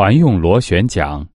船用螺旋桨。